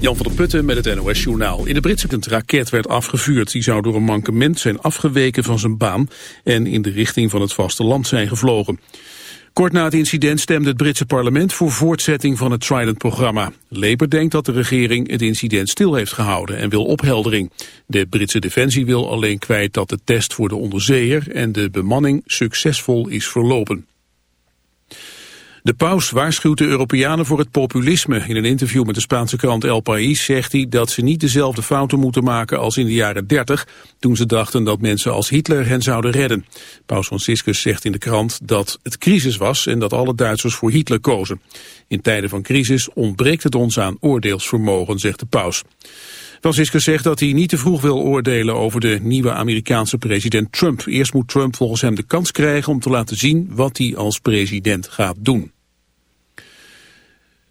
Jan van der Putten met het NOS Journaal. In de Britse een raket werd afgevuurd. Die zou door een mankement zijn afgeweken van zijn baan... en in de richting van het vasteland zijn gevlogen. Kort na het incident stemde het Britse parlement voor voortzetting van het Trident-programma. Labour denkt dat de regering het incident stil heeft gehouden en wil opheldering. De Britse defensie wil alleen kwijt dat de test voor de onderzeeër en de bemanning succesvol is verlopen. De paus waarschuwt de Europeanen voor het populisme. In een interview met de Spaanse krant El País zegt hij dat ze niet dezelfde fouten moeten maken als in de jaren 30, toen ze dachten dat mensen als Hitler hen zouden redden. Paus Franciscus zegt in de krant dat het crisis was en dat alle Duitsers voor Hitler kozen. In tijden van crisis ontbreekt het ons aan oordeelsvermogen, zegt de paus. Franciscus zegt dat hij niet te vroeg wil oordelen over de nieuwe Amerikaanse president Trump. Eerst moet Trump volgens hem de kans krijgen om te laten zien wat hij als president gaat doen.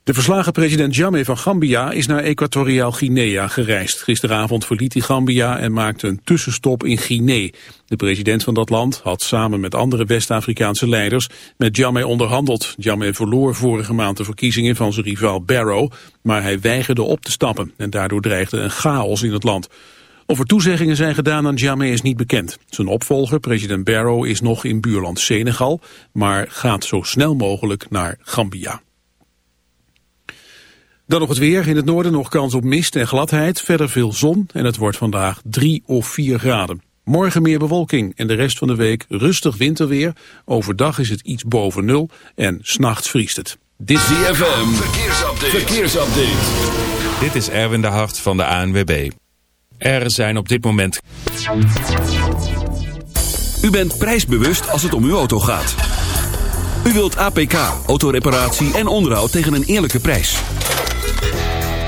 De verslagen president Jammeh van Gambia is naar Equatoriaal Guinea gereisd. Gisteravond verliet hij Gambia en maakte een tussenstop in Guinea. De president van dat land had samen met andere West-Afrikaanse leiders met Jammeh onderhandeld. Jammeh verloor vorige maand de verkiezingen van zijn rivaal Barrow, maar hij weigerde op te stappen en daardoor dreigde een chaos in het land. Of er toezeggingen zijn gedaan aan Jammeh is niet bekend. Zijn opvolger, president Barrow, is nog in buurland Senegal, maar gaat zo snel mogelijk naar Gambia. Dan nog het weer. In het noorden nog kans op mist en gladheid. Verder veel zon en het wordt vandaag 3 of 4 graden. Morgen meer bewolking en de rest van de week rustig winterweer. Overdag is het iets boven nul en s'nachts vriest het. Dit is DFM. Verkeersupdate. Verkeersupdate. Dit is Erwin de Hart van de ANWB. Er zijn op dit moment... U bent prijsbewust als het om uw auto gaat. U wilt APK, autoreparatie en onderhoud tegen een eerlijke prijs.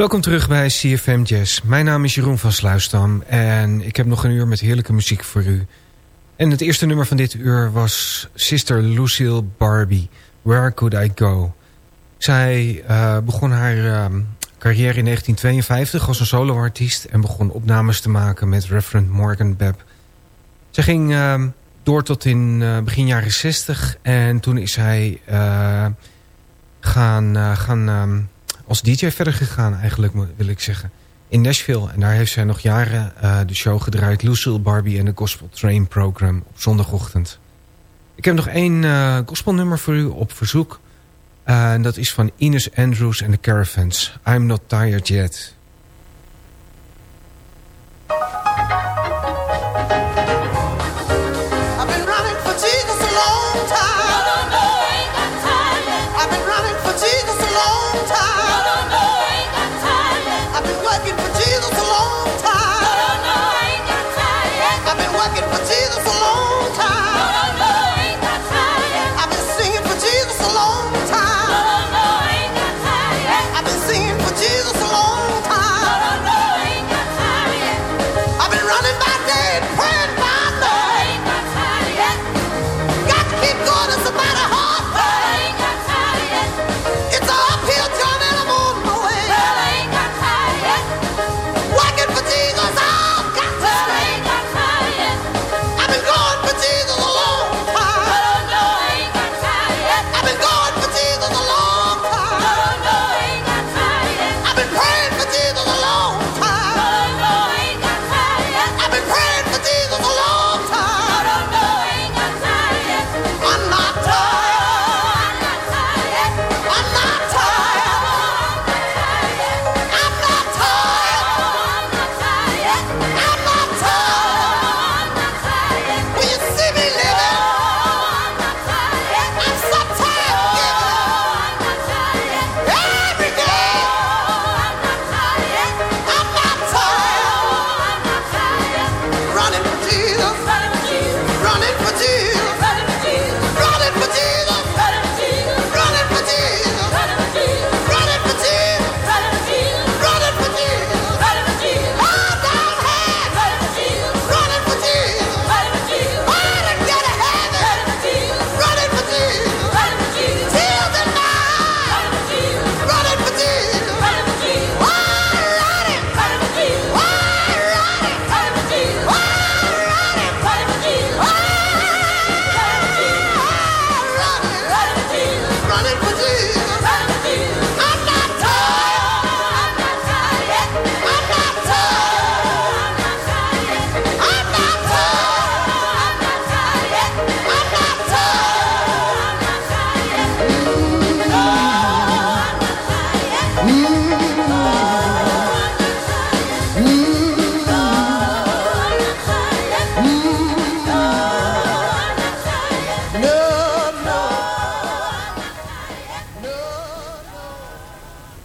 Welkom terug bij CFM Jazz. Mijn naam is Jeroen van Sluisdam en ik heb nog een uur met heerlijke muziek voor u. En het eerste nummer van dit uur was Sister Lucille Barbie, Where Could I Go? Zij eh, begon haar ehm, carrière in 1952 als een soloartiest en begon opnames te maken met Reverend Morgan Bebb. Zij ging ehm, door tot in eh, begin jaren 60 en toen is hij eh, gaan, gaan ehm, als DJ verder gegaan eigenlijk wil ik zeggen. In Nashville. En daar heeft zij nog jaren eh, de show gedraaid. Lucille Barbie en de Gospel Train Program op zondagochtend. Ik heb nog één eh, gospelnummer voor u op verzoek. Eh, en dat is van Ines Andrews en de Caravans. I'm not tired yet.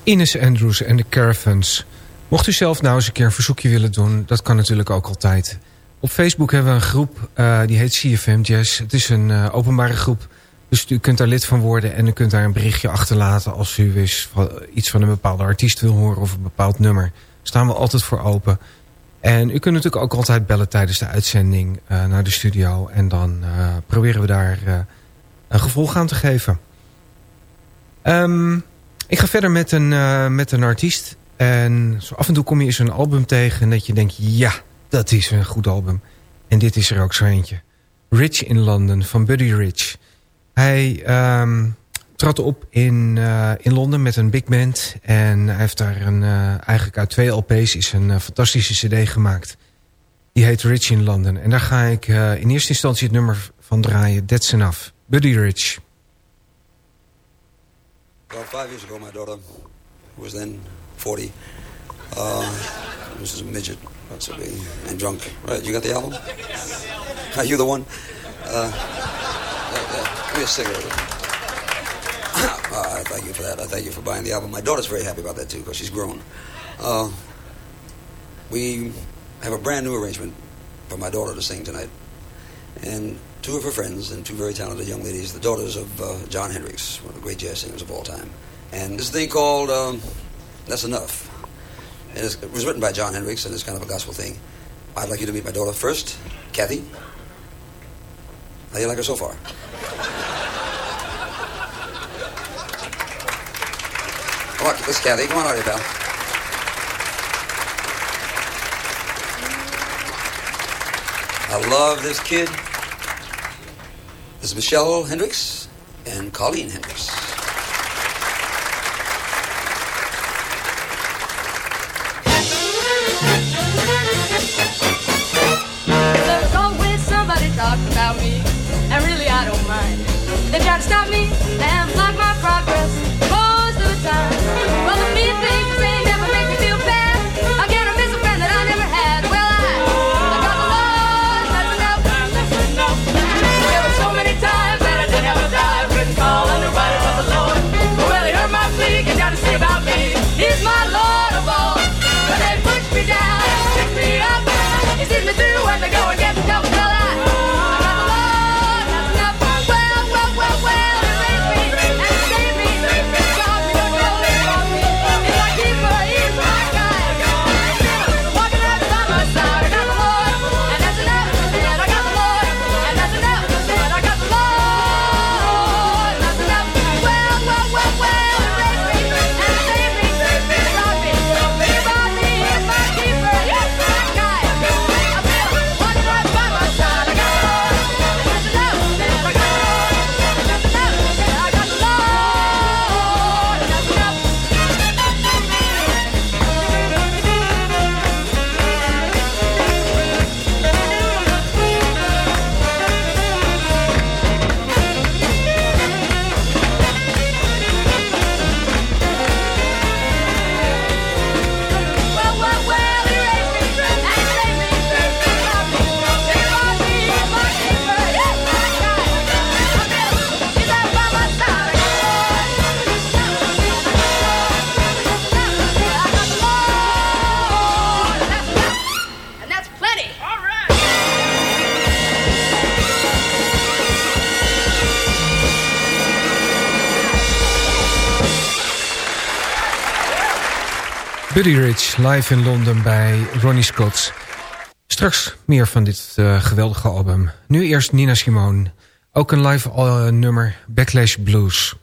Ines Andrews en de Caravans. Mocht u zelf nou eens een keer een verzoekje willen doen... dat kan natuurlijk ook altijd. Op Facebook hebben we een groep, eh, die heet CFM Jazz. Het is een eh, openbare groep, dus u kunt daar lid van worden... en u kunt daar een berichtje achterlaten... als u van- iets van een bepaalde artiest wil horen of een bepaald nummer. staan we altijd voor open. En u kunt natuurlijk ook altijd bellen tijdens de uitzending eh, naar de studio... en dan eh, proberen we daar eh, een gevolg aan te geven. Ehm, ik ga verder met een, eh, met een artiest. En zo af en toe kom je eens een album tegen... en dat je denkt, ja, dat is een goed album. En dit is er ook zo eentje. Rich in London van Buddy Rich. Hij ehm, trad op in, eh, in Londen met een big band. En hij heeft daar een, eh, eigenlijk uit twee LP's is een fantastische cd gemaakt. Die heet Rich in London. En daar ga ik in eerste instantie het nummer van draaien. That's Enough. Buddy Rich. About five years ago, my daughter, who was then 40, uh, this is a midget, big, and drunk. Right, you got the album? Are you the one? Uh, yeah. Give me a cigarette. Uh, I thank you for that. I thank you for buying the album. My daughter's very happy about that, too, because she's grown. Uh, we have a brand new arrangement for my daughter to sing tonight. And two of her friends and two very talented young ladies, the daughters of uh, John Hendricks, one of the great jazz singers of all time. And this thing called um, That's Enough. It was written by John Hendricks, and it's kind of a gospel thing. I'd like you to meet my daughter first, Kathy. How do you like her so far? Come on, this Kathy. Come on out here, pal. I love this kid. Is Michelle Hendricks and Colleen Hendricks. There's always somebody talking about me, and really I don't mind. They try to stop me Buddy Rich live in Londen bij Ronnie Scott. Straks meer van dit eh, geweldige album. Nu eerst Nina Simone. Ook een live eh, nummer, Backlash Blues.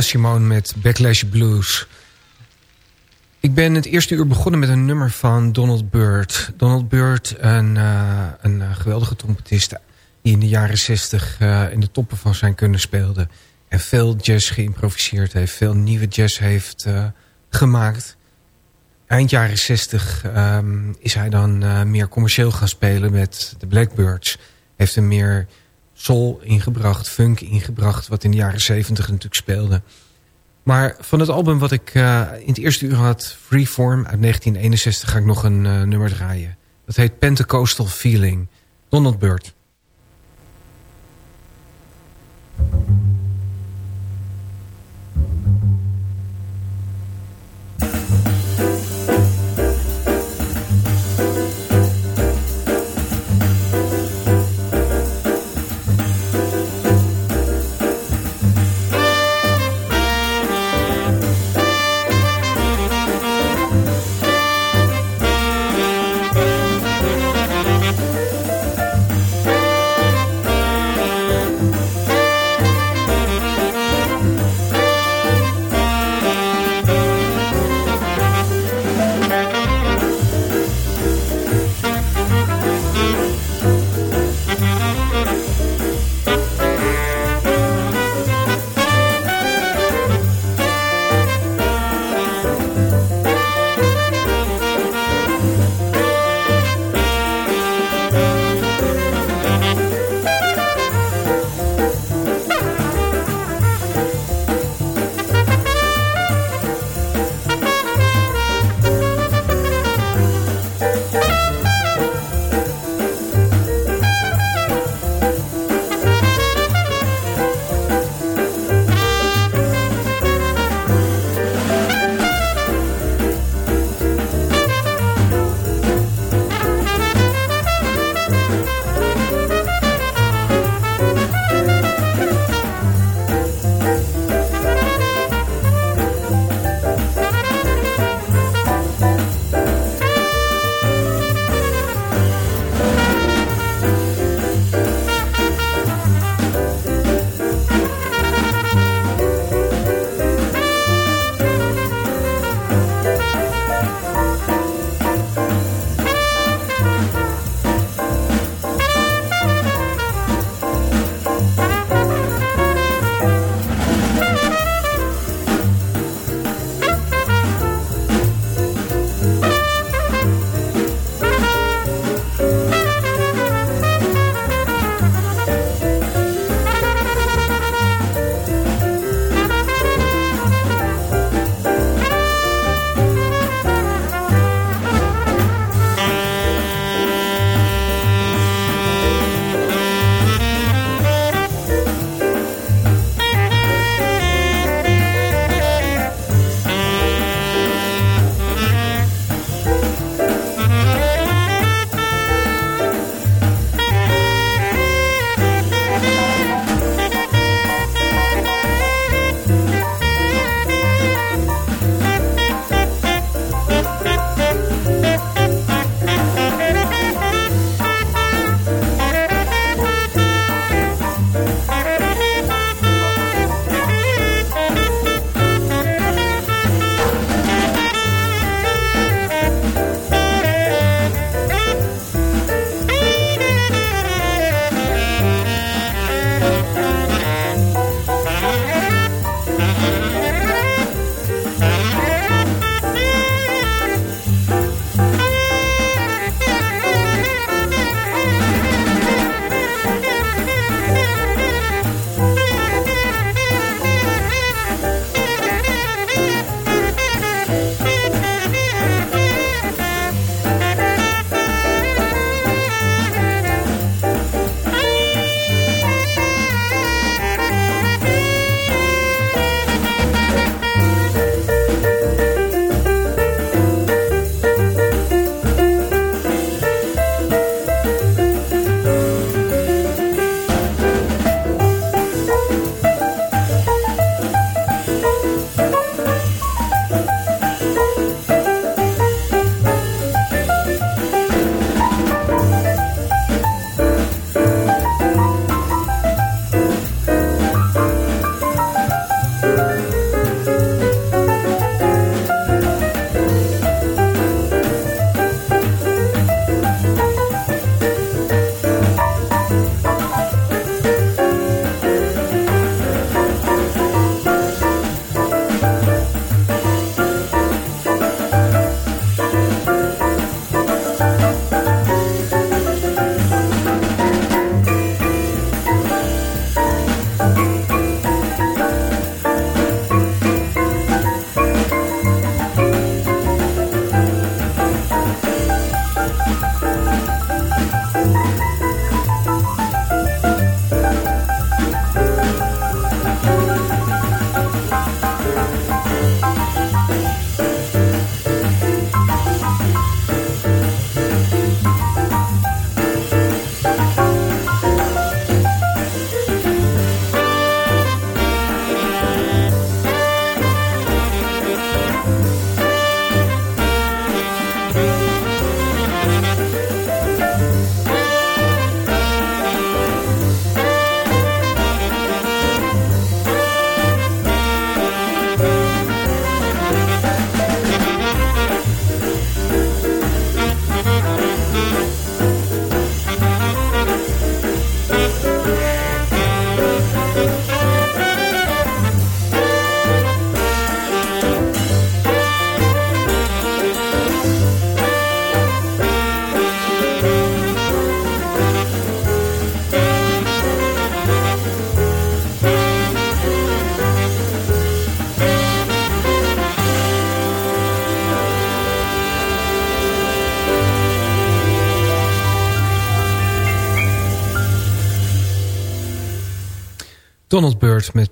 Nina Simone met Backlash Blues. Ik ben het eerste uur begonnen met een nummer van Donald Byrd. Donald Byrd, een, uh, een uh, geweldige trompetist... die in de jaren zestig uh, in de toppen van zijn kunnen speelde. En veel jazz geïmproviseerd heeft. Veel nieuwe jazz heeft gemaakt. Eind jaren zestig um, is hij dan meer commercieel gaan spelen met de Blackbirds. Heeft een meer soul ingebracht, funk ingebracht... wat in de jaren 70 natuurlijk speelde. Maar van het album wat ik uh, in het eerste uur had... Freeform uit 1961 ga ik nog een uh, nummer draaien. Dat heet Pentecostal Feeling. Donald Byrd.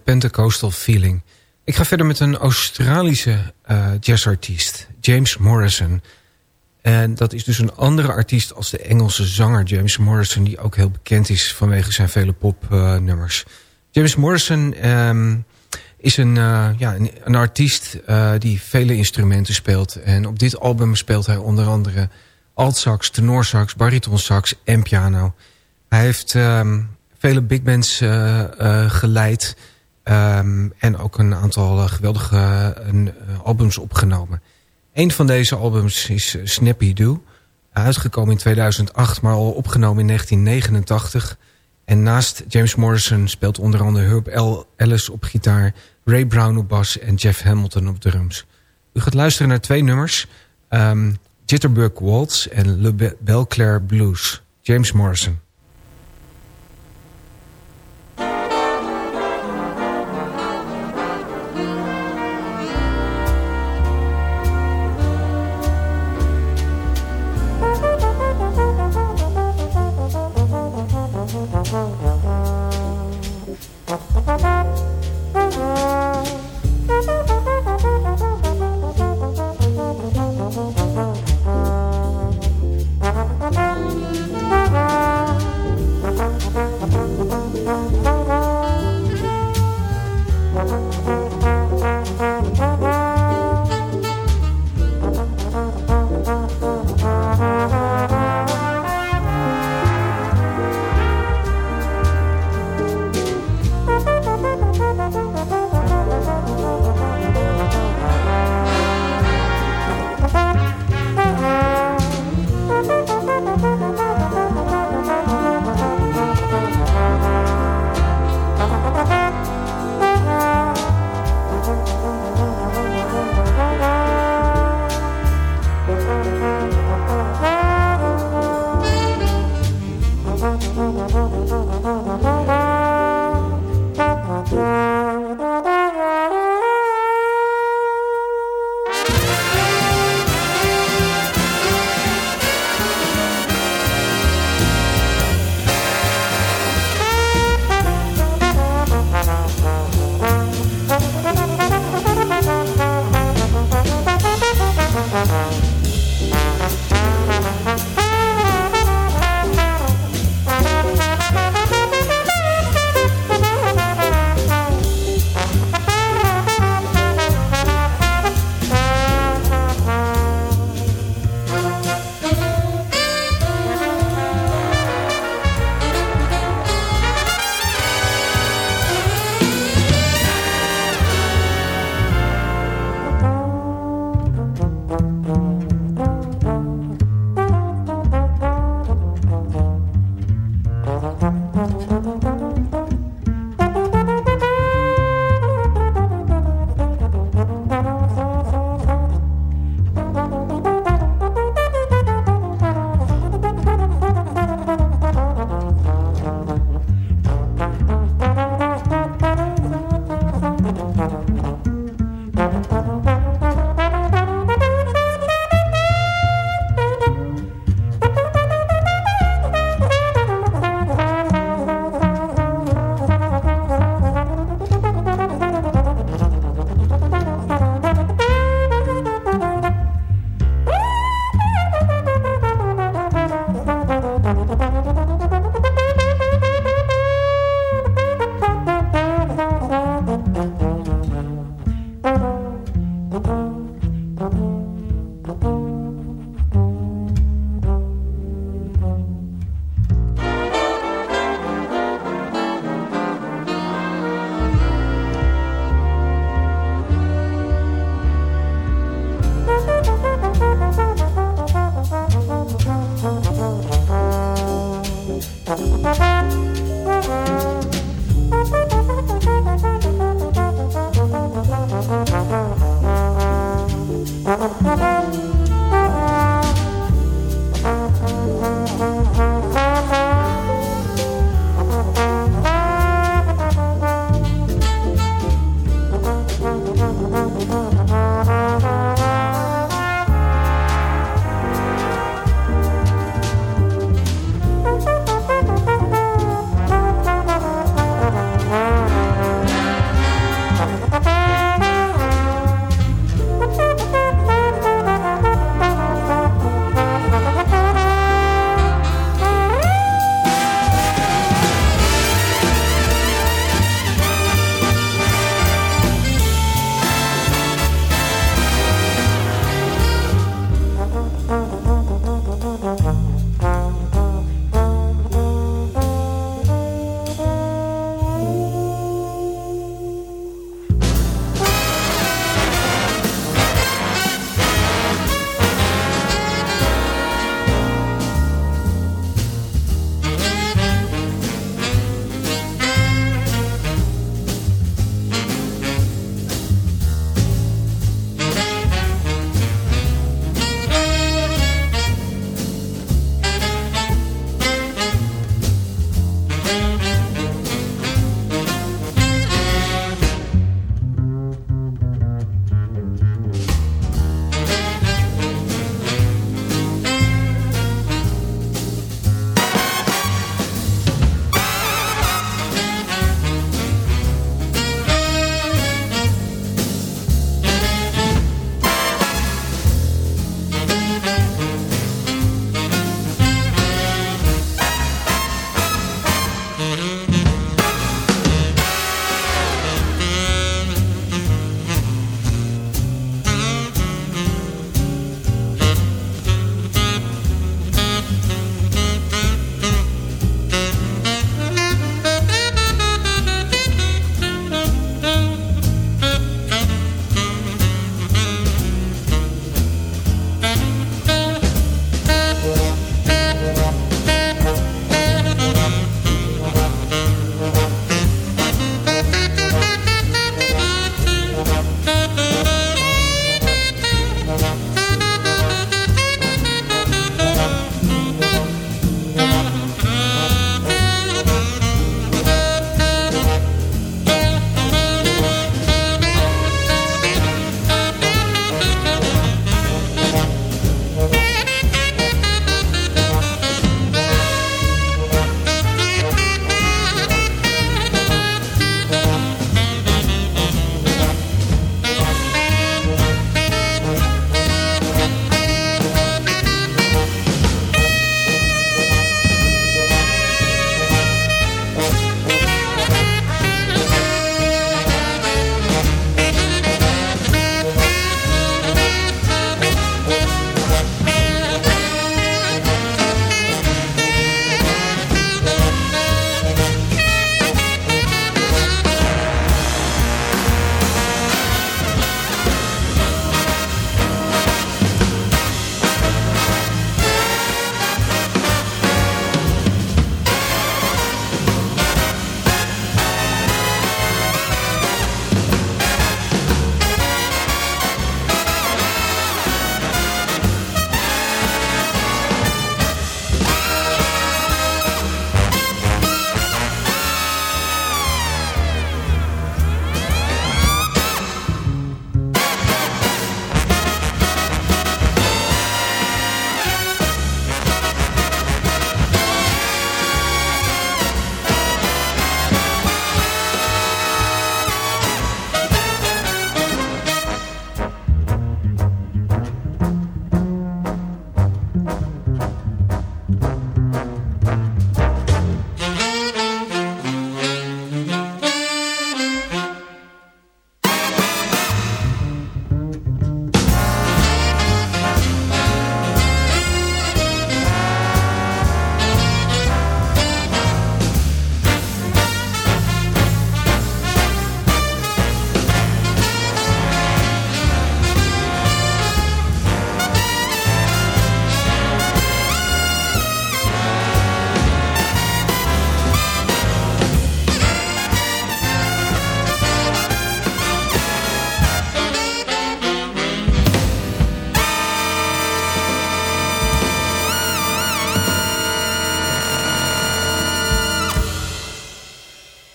Pentecostal Feeling. Ik ga verder met een Australische uh, jazzartiest, James Morrison. En dat is dus een andere artiest als de Engelse zanger James Morrison... die ook heel bekend is vanwege zijn vele popnummers. James Morrison um, is een, uh, ja, een, artiest uh, die vele instrumenten speelt. En op dit album speelt hij onder andere altsax, tenorsax, baritonsax en piano. Hij heeft um, vele big bands geleid... Um, en ook een aantal uh, geweldige uh, albums opgenomen. Een van deze albums is Snappy Doo. Uitgekomen in 2008, maar al opgenomen in 1989. En naast James Morrison speelt onder andere Herb. Ellis op gitaar... Ray Brown op bas en Jeff Hamilton op drums. U gaat luisteren naar twee nummers... Um, Jitterbug Waltz en Le Belclair Blues. James Morrison.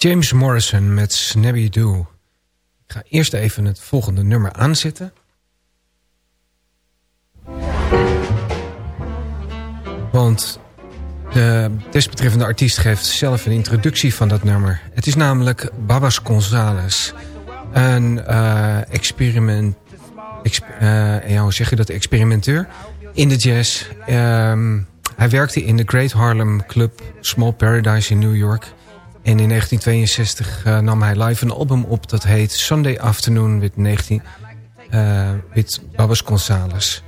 James Morrison met Snabby Doo. Ik ga eerst even het volgende nummer aanzetten. Want de desbetreffende artiest geeft zelf een introductie van dat nummer. Het is namelijk Babas Gonzales. Een eh, experiment... exp- eh, ja, hoe zeg je dat? Experimenteur in de jazz. Ehm, hij werkte in de Great Harlem Club Small Paradise in New York. En in 1962 eh, nam hij live een album op dat heet Sunday Afternoon with, 19, eh, with Babas Gonzales.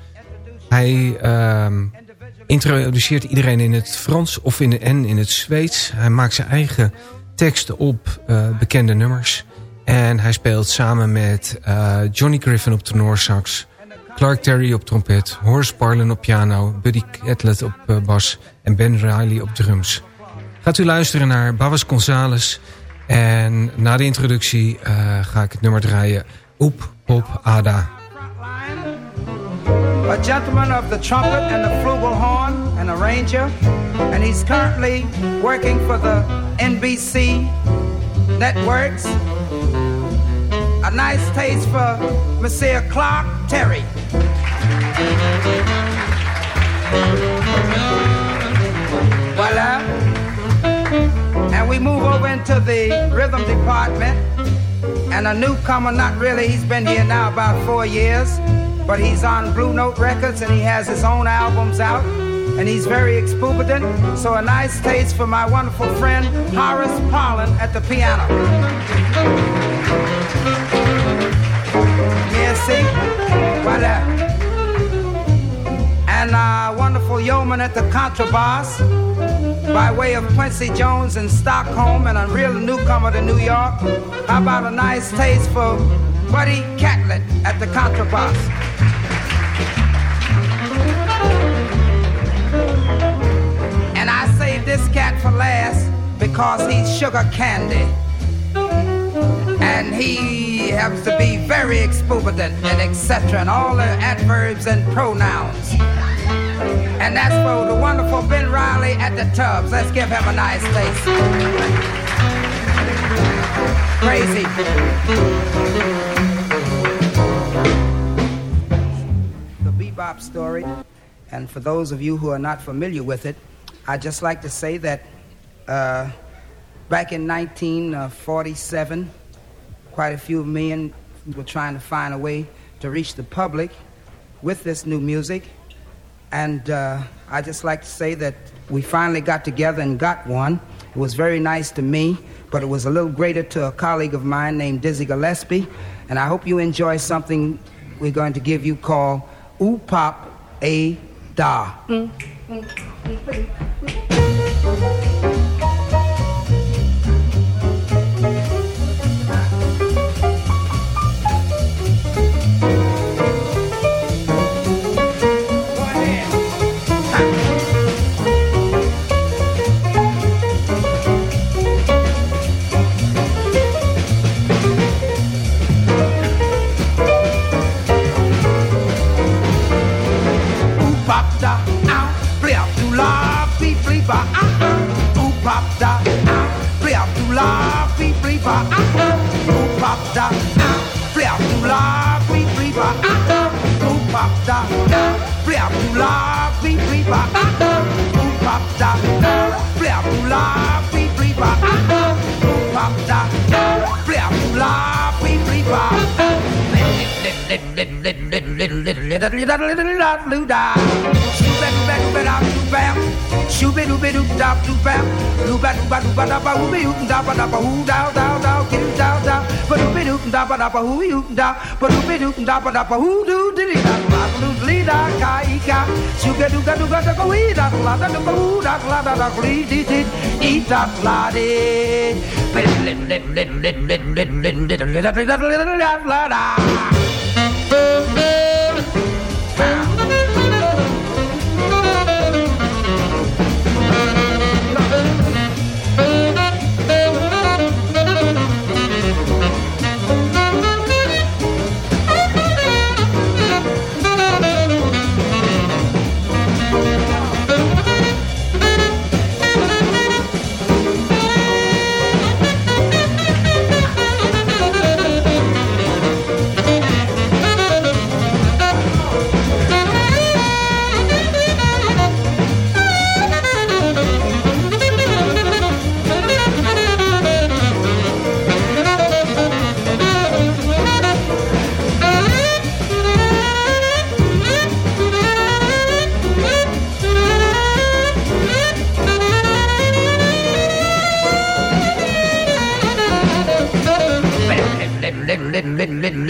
Hij ehm, introduceert iedereen in het Frans of in, en in het Zweeds. Hij maakt zijn eigen teksten op eh, bekende nummers. En hij speelt samen met Johnny Griffin op tenorsax... Clark Terry op trompet, Horace Parlin op piano... Buddy Catlett op bas en Ben Riley op drums. Gaat u luisteren naar Babas Gonzales. En na de introductie eh, ga ik het nummer draaien... Oep Pop Ada. a gentleman of the trumpet and the flugelhorn, an arranger, and he's currently working for the NBC networks. A nice taste for Monsieur Clark Terry. Voila. We move over into the rhythm department. And a newcomer, not really, he's been here now about four years, but he's on Blue Note Records and he has his own albums out. And he's very exuberant, so a nice taste for my wonderful friend Horace Parlin at the piano. Yeah, see? Merci. Voilà. And a wonderful yeoman at the contrabass by way of Quincy Jones in Stockholm and a real newcomer to New York. How about a nice taste for Buddy Catlett at the contrabass? And I saved this cat for last because he's sugar candy. And he happens to be very exuberant and etc. and all the adverbs and pronouns. And that's for the wonderful Ben Riley at the tubs. Let's give him a nice taste. Crazy. The bebop story. And for those of you who are not familiar with it, I'd just like to say that uh, back in 1947, quite a few men were trying to find a way to reach the public with this new music. And uh, I just like to say that we finally got together and got one. It was very nice to me, but it was a little greater to a colleague of mine named Dizzy Gillespie. And I hope you enjoy something we're going to give you called Ooh Pop A Da. Ooh Flipa, ah, ah, ooh, pop, da, ah, play up to la, fi, flipa, ah, ah, ooh, pop, da, ah, play up to la, fi, flipa, ah, ah, ooh, pop, da, ah, play up to la, fi, flipa, ah, ah, ooh, pop, da, ah, play up to la, fi, flipa, ah, ah, ooh, pop, da, ah, play up to la, fi, flipa, ah, ah, Shoot back, back, back, I'm too bad. Shooby dooby doop dop doop bap. Dooba dooba dooba da ba hooby hoop da ba da ba hoo da da da doo da da. Ba dooby doop da ba da ba hooby hoop da. Ba dooby doop da ba da ba hoo doo diddy da ba doop lee da ka e ka. Shooga dooga dooga da go wee da la da dooga hoo da la da da glee dee dee. Eat da la dee. Little little little little little little little little little little little little little little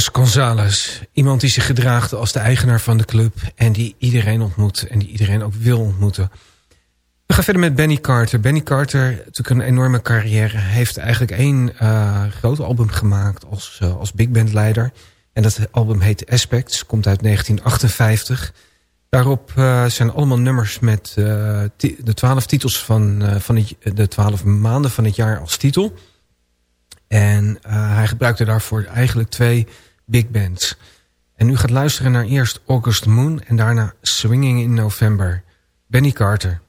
Babas Gonzales. Iemand die zich gedraagt als de eigenaar van de club... en die iedereen ontmoet en die iedereen ook wil ontmoeten. We gaan verder met Benny Carter. Benny Carter, natuurlijk een enorme carrière... heeft eigenlijk één eh, groot album gemaakt als, eh, als big band leider. En dat album heet Aspects, komt uit 1958. Daarop eh, zijn allemaal nummers met de twaalf titels van, van de twaalf maanden van het jaar als titel... En hij gebruikte daarvoor eigenlijk twee big bands. En u gaat luisteren naar eerst August Moon en daarna Swinging in November. Benny Carter.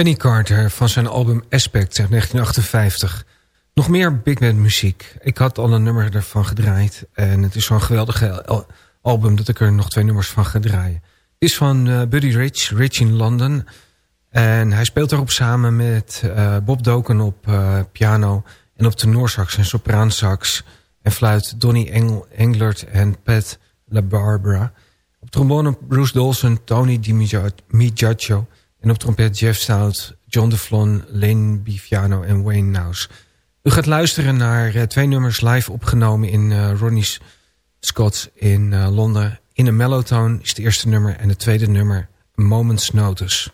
Benny Carter van zijn album Aspect uit 1958. Nog meer big band muziek. Ik had al een nummer ervan gedraaid. En het is zo'n geweldige al- album dat ik er nog twee nummers van ga draaien. Het is van eh, Buddy Rich, Rich in London. En hij speelt daarop samen met eh, Bob Doken op eh, piano... en op tenorsax en sopraansax... en fluit Donny Engel, Englert en Pat LaBarbera. Op trombone Bruce Dolson, Tony DiMiaggio... en op trompet Jeff Stout, John DeFlon, Lane Bifiano en Wayne Naus. U gaat luisteren naar eh, twee nummers live opgenomen in eh, Ronnie Scott's in eh, Londen. In een mellowtone is het eerste nummer en het tweede nummer Moment's Notice.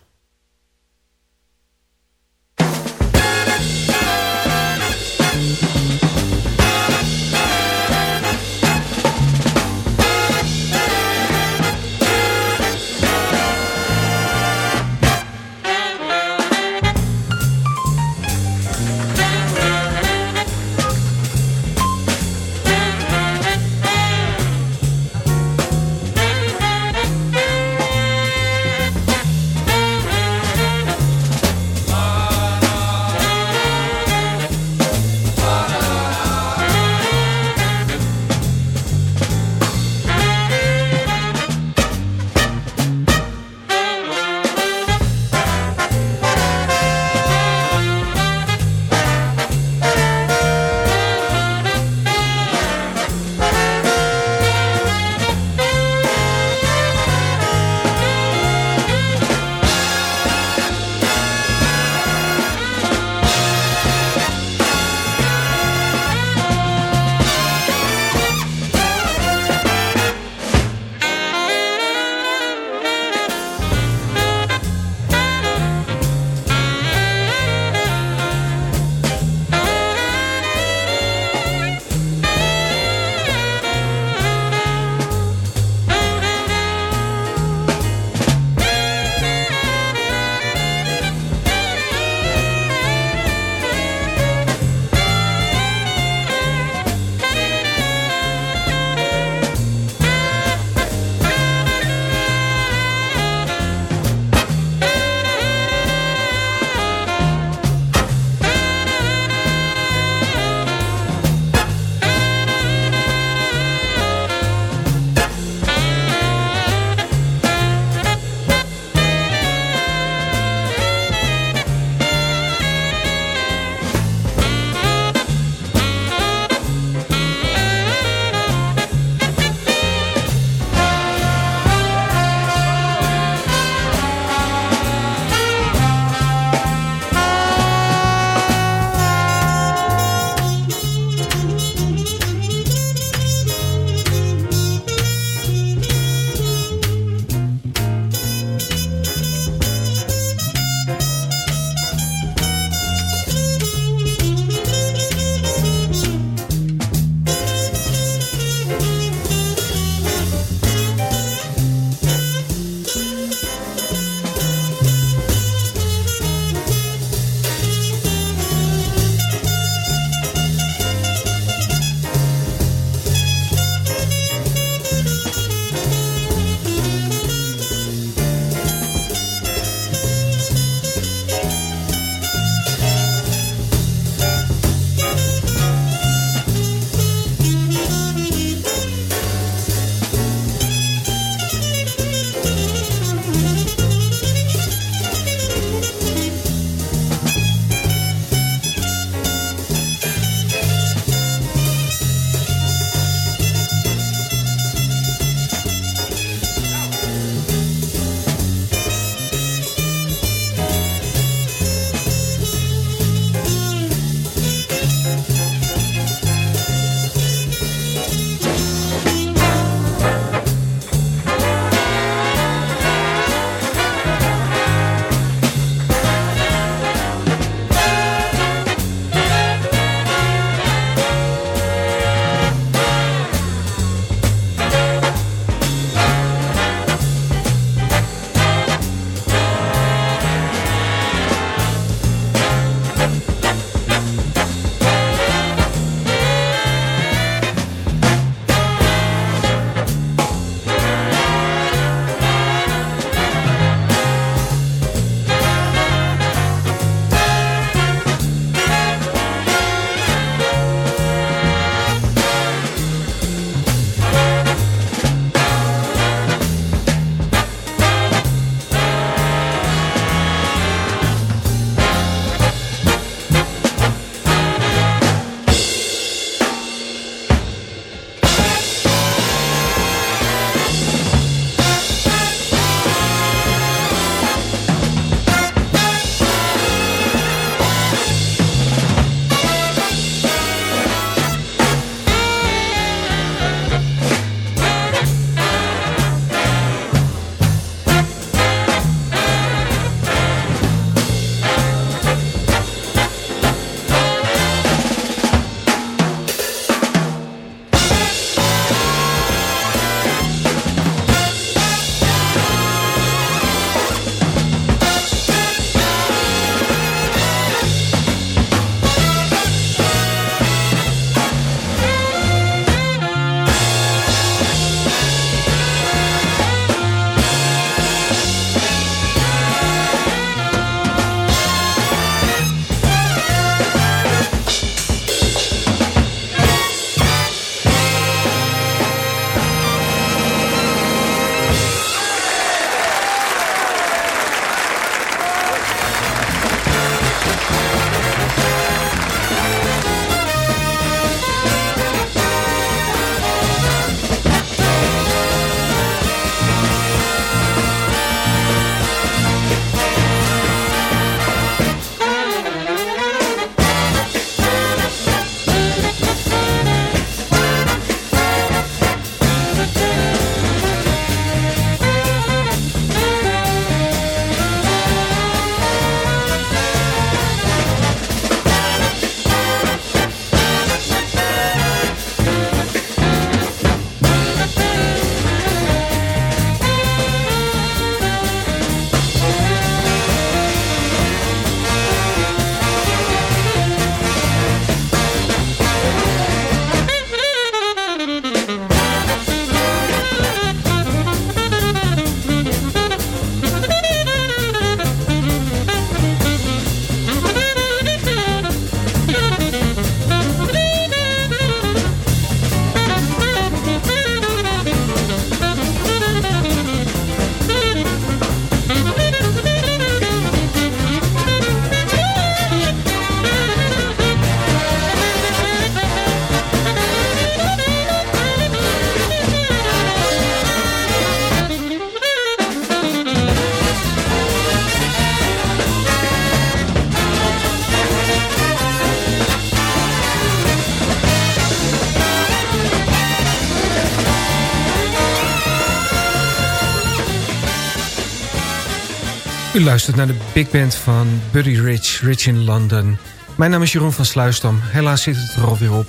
Luistert naar de big band van Buddy Rich, Rich in London. Mijn naam is Jeroen van Sluisdam. Helaas zit het er alweer op.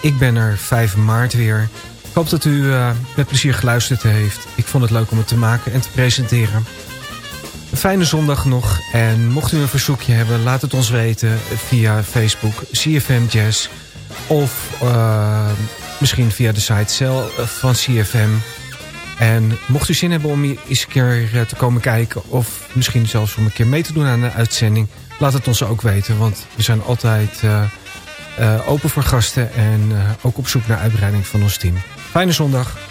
Ik ben er 5 maart weer. Ik hoop dat u eh, met plezier geluisterd heeft. Ik vond het leuk om het te maken en te presenteren. Een fijne zondag nog. En mocht u een verzoekje hebben, laat het ons weten via Facebook, CFM Jazz. Of eh, misschien via de site cel van CFM. En mocht u zin hebben om eens een keer eh, te komen kijken... of misschien zelfs om een keer mee te doen aan de uitzending... laat het ons ook weten, want we zijn altijd eh, eh, open voor gasten... en eh, ook op zoek naar uitbreiding van ons team. Fijne zondag.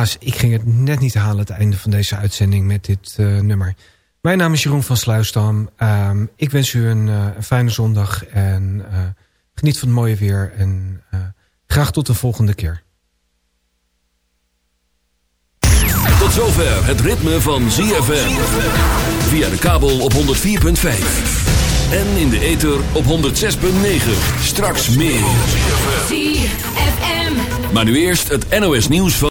Helaas, ik ging het net niet halen... het einde van deze uitzending met dit eh, nummer. Mijn naam is Jeroen van Sluisdam. Ehm, ik wens u een, eh, een fijne zondag en eh, geniet van het mooie weer. En eh, graag tot de volgende keer. Tot zover het ritme van ZFM. Via de kabel op 104.5. En in de ether op 106.9. Straks meer. ZFM. Maar nu eerst het NOS nieuws van...